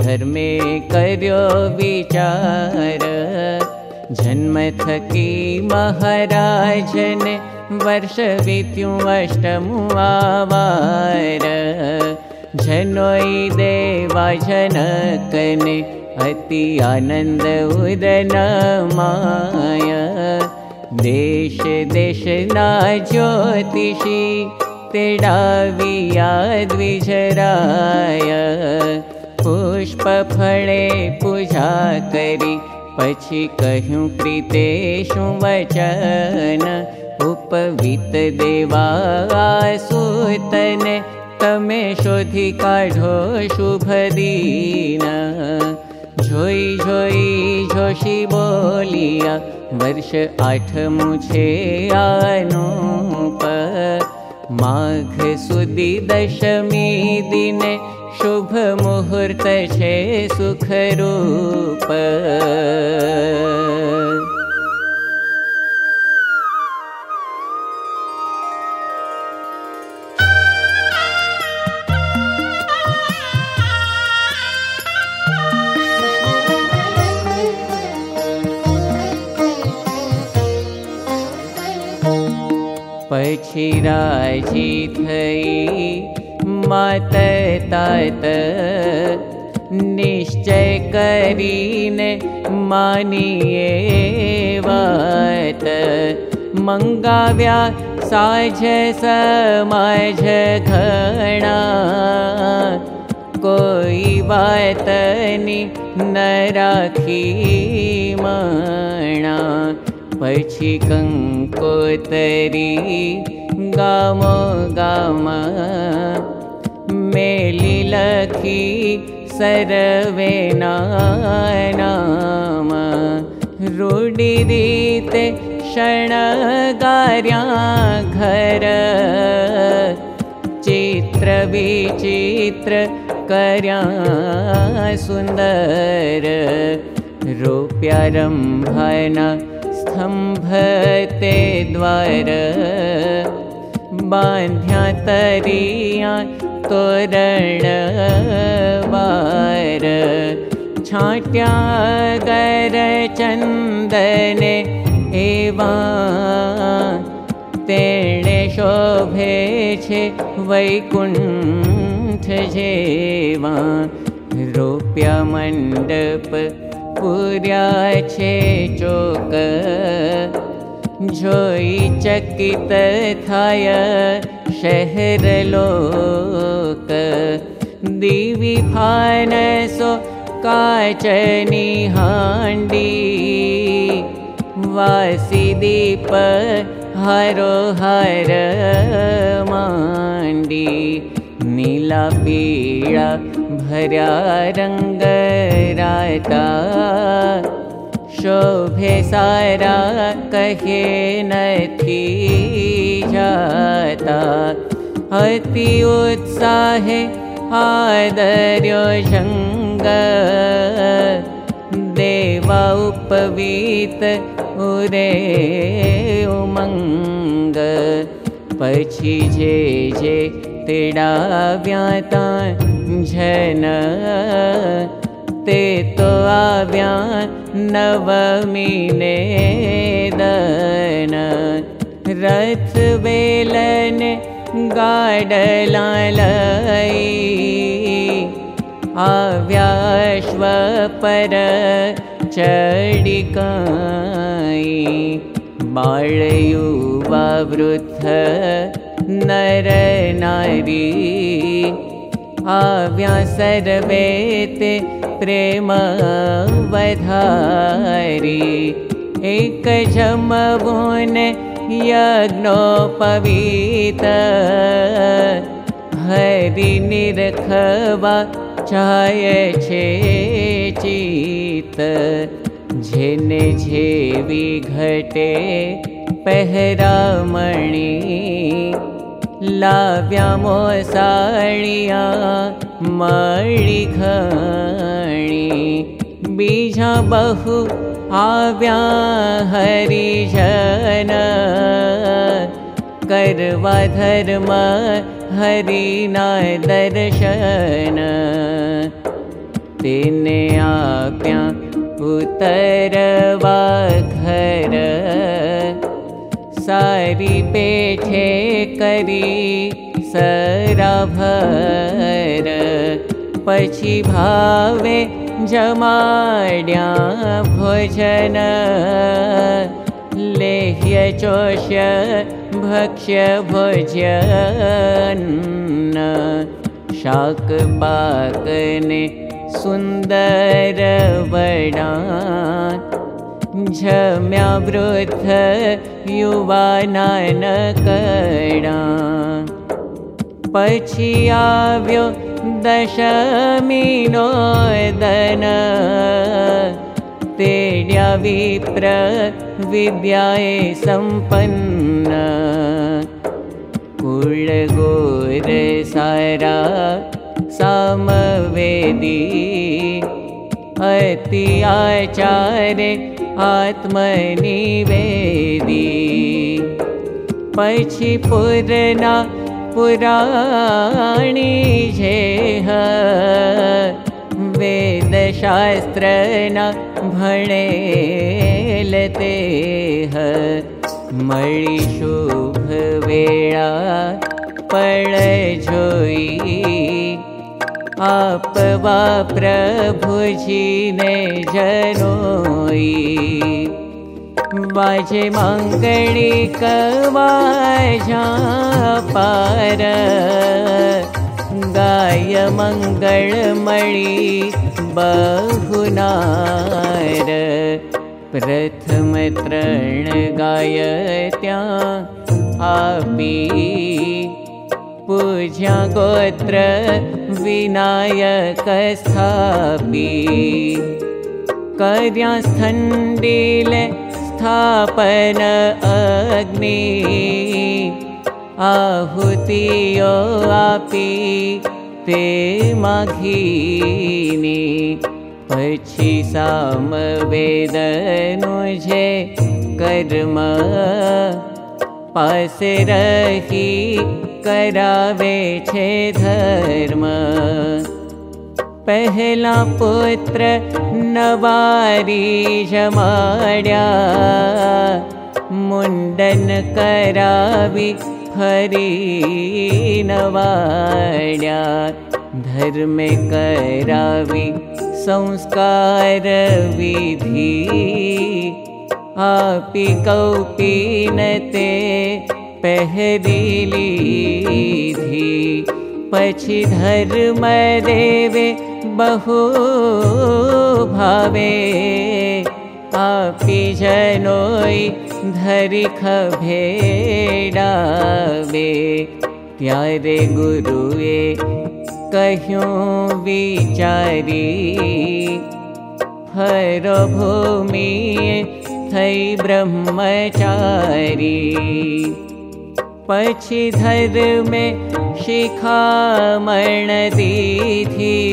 धर्मे कर्यो विचार। जन्म थकी महाराजने वर्ष वित्यु अष्टमुवार जनोई देवा जनकने अति आनन्द उदन माया। देश देश ना ज्योतिषी तेडाविया द्विजराय पुष्प फळे पूजा कहूँ प्रीतेषु वचन उपवित देवा सुतन तमे शोधि काढो शुभ दीन। जोई जोई जोशी बोलिया वर्ष आनूप। माघ सुदी दशमी दिने शुभ मुहूर्त छे सुखरूप शुभमुहूर्तशरूप पा मात निश्चय करि मानि वा मङ्गाव्या सा जना कराखी मणा। पशी कंको तरि गामो गाम। सर्वे नाम। रीते शणगार्या घर चित्र विचित्र कर्या सुन्दर। रूप्यारम्भना स्तम्भते द्वार। बान्ध्या तरिया वार छाट्या चन्दने एवा तेणे शोभे छे वैकुण्ठ जेवा। रूप्या मण्डप पुर्या छे चोक जोई चकित थाय शहर लोक दिवि फानसो काचनी हांडी वासी दीप हरो हर मांडी नीला पीड़ा भर्या राता शोभे सारा कहे जाता अति उत्साहे आदर्यो शङ्ग देवा उपवीत उरे उमङ्ग। पछी जे जे तेडा व्याता झन आव्या नवमीने बेलन गाडला आव्याश्व चडिकाई। बाळयुवा नर नारी। आव्या सर्वेते प्रेम वधारी जमवुन यज्ञोपवीत। हरि निरखवा चाहे छे चित घटे पहरामणी। लाव्या मोसाळिया मळी घणी बीजा बहु आव्या हरिजन। करवा धर्म हरिना दर्शन। तेने आप्या उतरवा घर। सारी पेठे करी सराभर पछी भावे जमाड्या भोजन लेह्य चोष्य भक्ष्य भोजन। शाक पाकने सुन्दर वडा झम्या वृद्ध युवानान पछी आव्यो दशमीनो दन तेड्या विप्र विद्याये सम्पन्न। कुलगोर सारा सामवेदी। अति आचारे आत्मनिवेदी। पछी पुरना पुराणी जेह। वेदशास्त्र न भणेलते मणि शुभ वेळा पळ आपवा प्रभुजीने जनोई वाजे मङ्गणी कवाजा पार। गाय मङ्गलमणि बहुनार। प्रथम तृण गाय त्या आपी। पूज्या गोत्र विनायक स्थापी। कर्या स्थण्डिले स्थापन अग्नि आहुतियो आपी ते माघीनी पछी साम वेदनुजे कर्म पासे रही करावे छे धर्म पहला पुत्र नवारी जमाड्या। मुंडन करावी फरी नवाड्या। धर्म करावी संस्कार विधि। आपी कौपीनते पहरीली धी पछी धर्म बहु भावे आपी जनोई धरी खभेडावे त्यारे गुरुए कह्यों विचारी? हर भूमि ब्रह्मचारी पछी धर्म शिखामण दीधी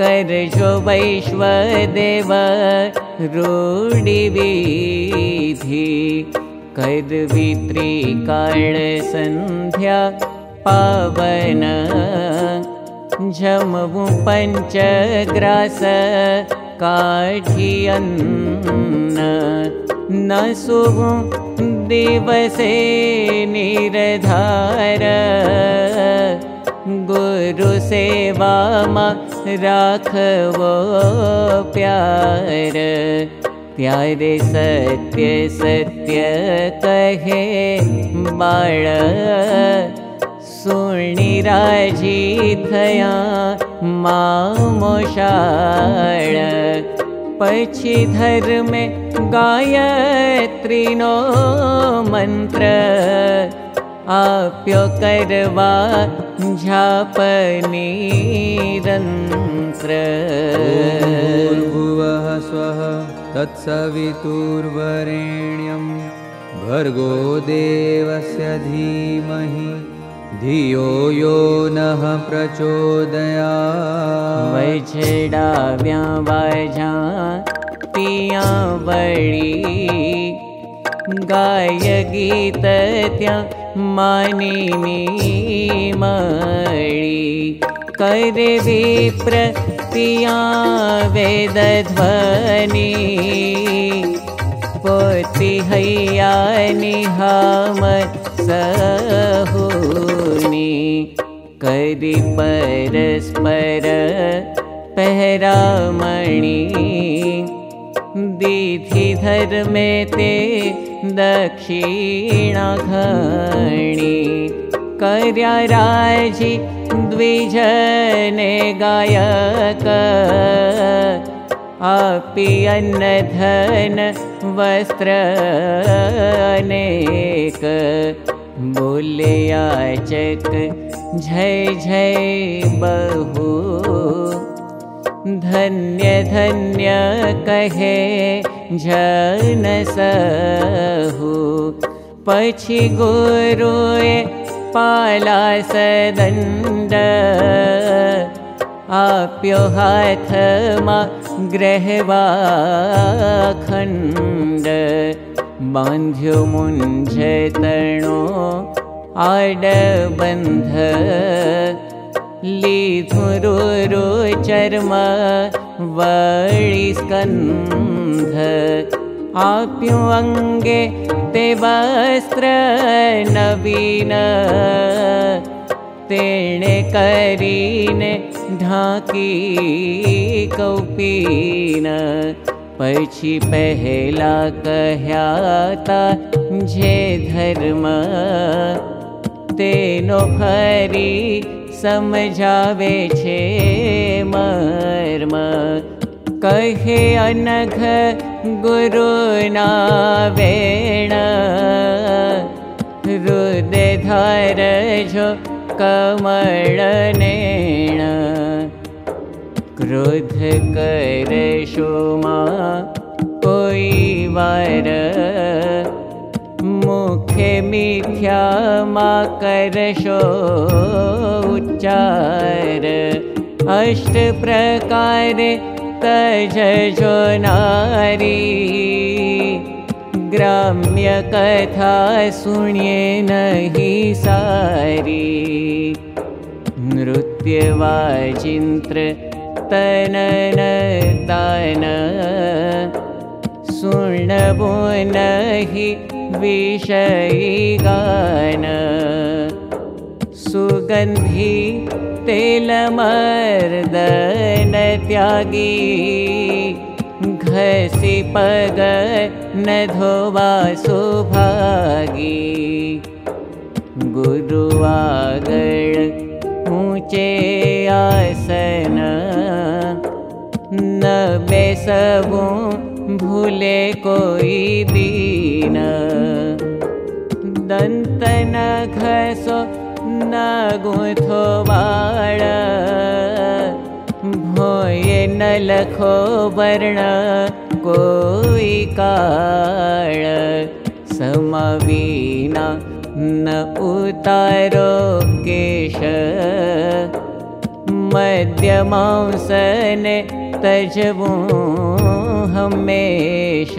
करजो वैश्वदेव रूढिविधि। कर्वित्रिकाळ सन्ध्या पावन। झमवु पञ्चग्रास काठियन्न। न सुवु दिवसे निर्धार। गुरुसेवामा राखवो प्यार। प्यारे सत्य सत्य कहे बाळ। सुणिराजी थया मोशाळ पछी धर्मे गायत्रीनो मन्त्र। आप्यो करवा झापनिरन्त्र भुवः स्वः तत्सवितुर्वरेण्यं। भर्गो देवस्य धीमहि धियो यो नः प्रचोदया वैछेडाव्या वाजा पिया वळी। गाय गीत त्या मानिनी मणि करे विप्र पिया वेदध्वनि पोति हैया निहाम सहुनी करि परस्पर पहरामणि। दीधि धर्मे ते दक्षिणा घणी कर्या राजी द्विजने गायक। आपि अन्नधन वस्त्र अनेक बोलयाचक जय जय बहु धन्य धन्य कहे जन सहु। पछी गुरुए पाला सदण्ड आप्यो हाथ मा ग्रहवा खण्ड। बान्ध्यो मुञ्झतणो आडबन्ध लीधुरु रो चर्म आप्यो अङ्गे ते वस्त्र नवीन तेणे करीने ढाकी कौपीन पछी पहला कह्याता जे धर्म तेनो फरी समझावे छे मर्म। कहे अनघ गुरु ना वेण रुदे धार जो कमलनेण क्रोध करशोमा कोई वार मुखे मिथ्या उच्चार। अष्ट प्रकार तजो नारी। ग्राम्य कथा सुण्ये नहि सारी। नृत्यवाचिन्त्र तनन तान सुणवो नहि विषयी गान सुगन्धी तेलमर्दन त्यागी। घसि पग न धोवा सुभागी। गुरुवागळ ऊँचे आसन। न बेसबू भूले कोई दीन। दंत न घसो न गुथो बाळ। भोये न लखो वर्ण कोई काळ। समवीना न उतारो केश। मध्यमांसने तजवो हमेश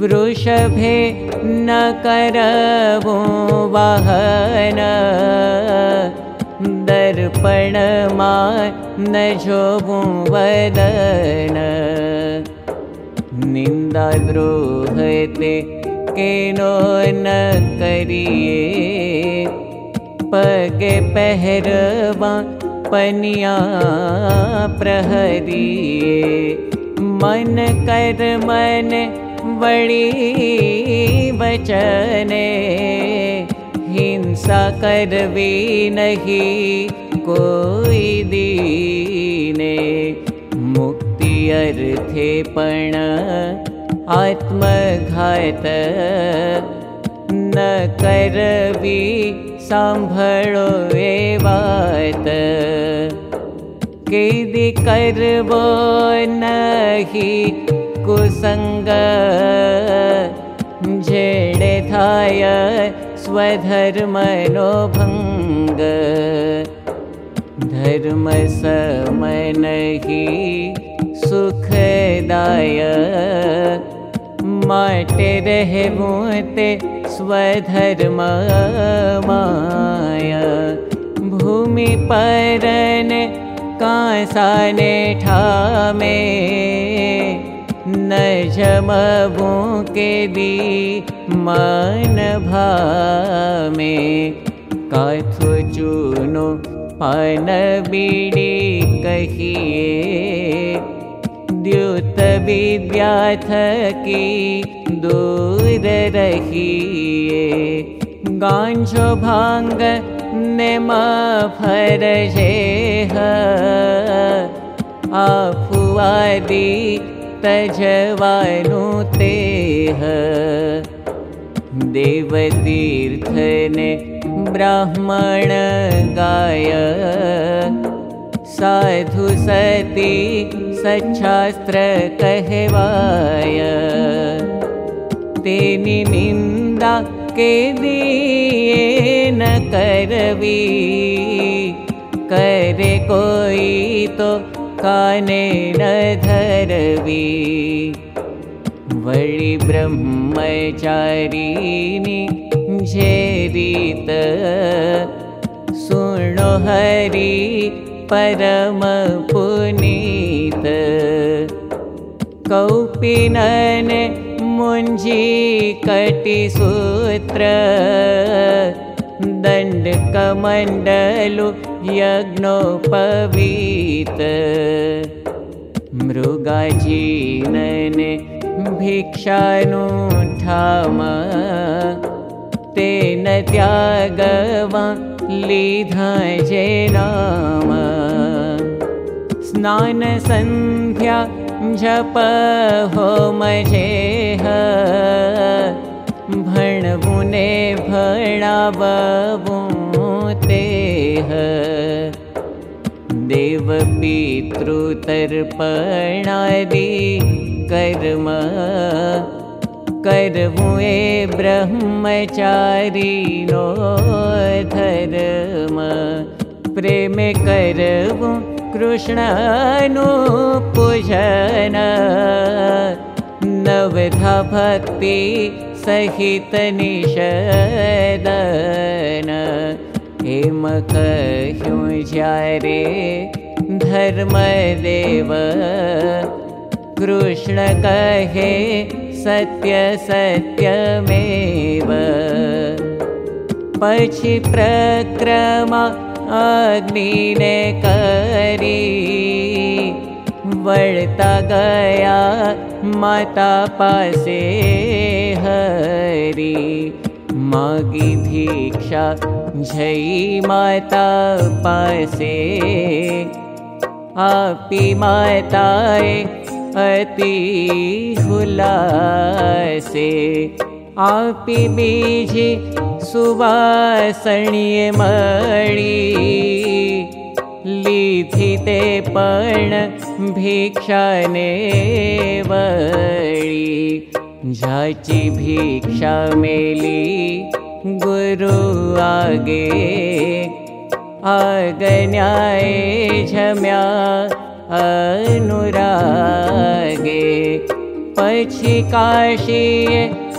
वृषभे न करवो वाहन। दर्पण मा न जोबो वदन। निन्दा द्रोहते केनो न करिए पगे पहरवा पनिया प्रहरिए मन कर मन बड़ी वचने। हिंसा करवी नहीं कोई दीने। मुक्ति अर्थे पण आत्मघात न करवी साम्भळो ए नहि कुसङ्ग झेडे थाय स्वधर्मनो भङ्ग धर्म समनहि सुखदाय माटे रहबो ते स्वधर्म माया। भूमि परन कासाने ठामे न जमबू के दी मन भामे। काथो चूनो पान कहिए द्युत विद्या थकी दूर रहिए। गांजो भांग नेम फरजे आफुआदी तजवानु ते देवतीर्थने ब्राह्मण गाय। साधु सती सच्छास्त्र कहवाय। तेनी निंदा के दिए न करवी। करे कोई तो काने न धरवी। वळि ब्रह्मचारिणी झेरीत सुणो हरि परम पुनीत। कौपिनन मुञ्जी कटिसूत्र दण्डकमण्डलु यज्ञोपवीत मृगाजीनने भिक्षानु ठाम तेन त्यागवा लीधा नाम। स्नान सन्ध्या जप होम जेह भणवुने भणावु तेह। देवपितृतर्पणादि कर्म कर्मुए ब्रह्मचारी नो धर्म। प्रेम करवु कृष्णनु पूजन। नवधा भक्ति सहित निषदन हेम कह्युं ज्यारे धर्मदेव। कृष्ण कहे सत्य सत्यमेव। पछि प्रक्रमा अग्निने करी वळता गया माता पासे हरी। मागी भिक्षा जई माता पासे आपी माताए अति हुलासे आपी बीजी सुवासणीय मणि। लीथी ते पण भिक्षाने वळी जाची भिक्षा मेली गुरु आगे। अनुरागे। पक्षि काशी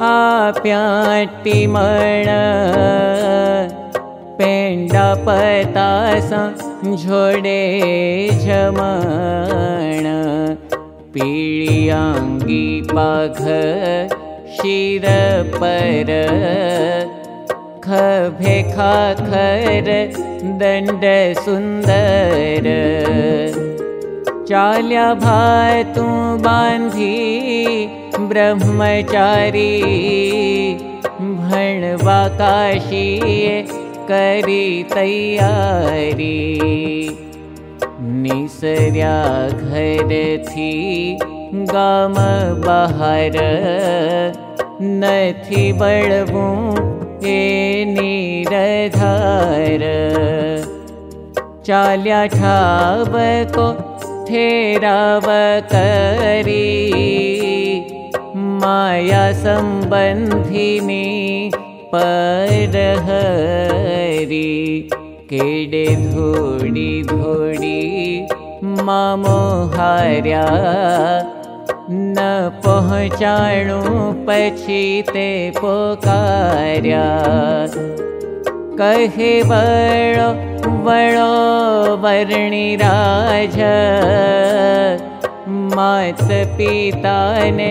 आप्याटी मण पेंडा पतासा झोडे जमण पीळी पाघ शिर पर। खभे खाखर दण्ड सुन्दर। चाल्या भातु बान्धी ब्रह्मचारी भणवा काशी करी तैयारी। निसर्या घर थी गाम बहार नथी बळवू ए निरधार। चाल्या ठाबको ठेराव करी माया सम्बन्धिनी परहरी केडे धोडी धोडी मामो हार्या न पहुँचाणु पछी ते पोकार्या। कहे वणो वणो वर्णि राज मात पिताने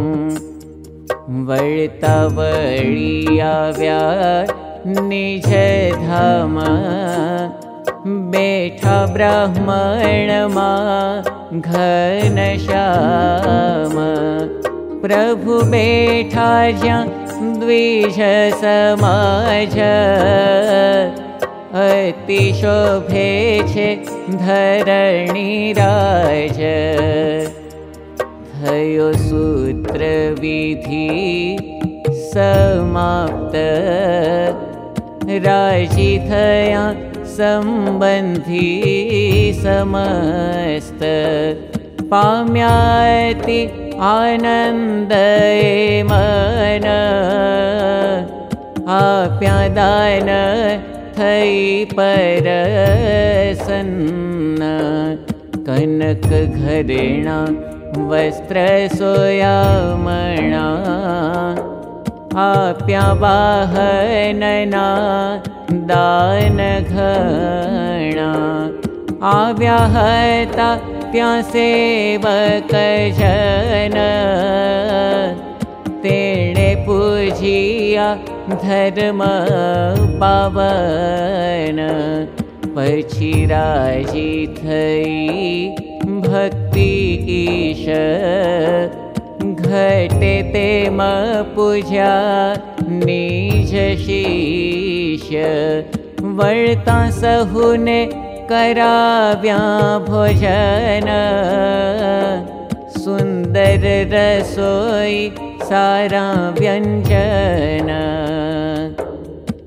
वर्ता निजधाम बेठा ब्राह्मणमा घनश्याम प्रभु बेठा ज्या द्विज समाज। अतिशोभे छे चे धरणी राज। राज भयो सूत्रविधि समाप्त। राजी थया सम्बन्धी समस्त। पाम्याति आनन्द मन। आप्यादान थै परसन्न। कनक घरेणा वस्त्र सोयामणा आप्या वाहनना दान घणा आव्या हता त्या सेवक जन तेणे पूजिया धर्म पावन पछी राजी थई भक्ति ईश। घटे ते म पूजा निज शीश। वर्ता सहुने कराव्या भोजन। सुन्दर रसोई सारा व्यञ्जन।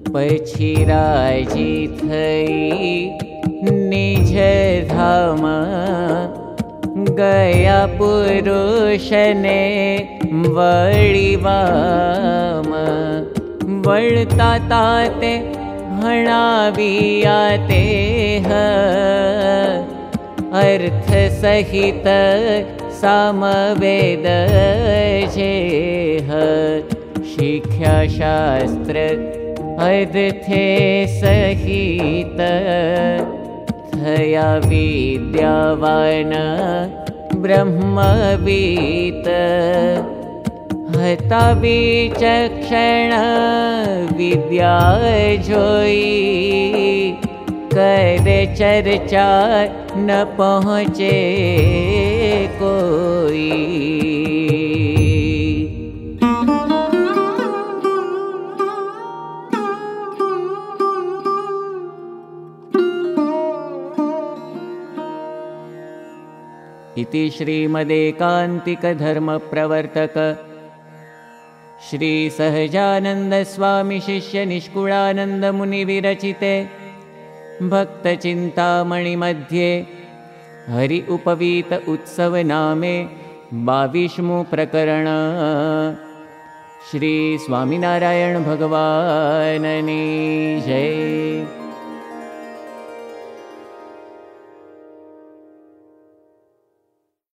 पछी राजी थई निज धाम गया पुरुषने वळिवाम वळता ताते भणावियाते ह। अर्थ सहित सामवेद शिक्षा शास्त्र अर्थे सहित। थया विद्यावान ब्रह्मवीत। हता विचक्षण विद्या जोई कर चर्चा न पहुँचे कोई श्रीमदेकान्तिकधर्मप्रवर्तक। श्रीसहजानन्दस्वामिशिष्यनिष्कुळानन्दमुनिविरचिते भक्तचिन्तामणिमध्ये हरि उपवीत उत्सवनामे बाविष्मु प्रकरण श्रीस्वामिनारायणभगवाननी जय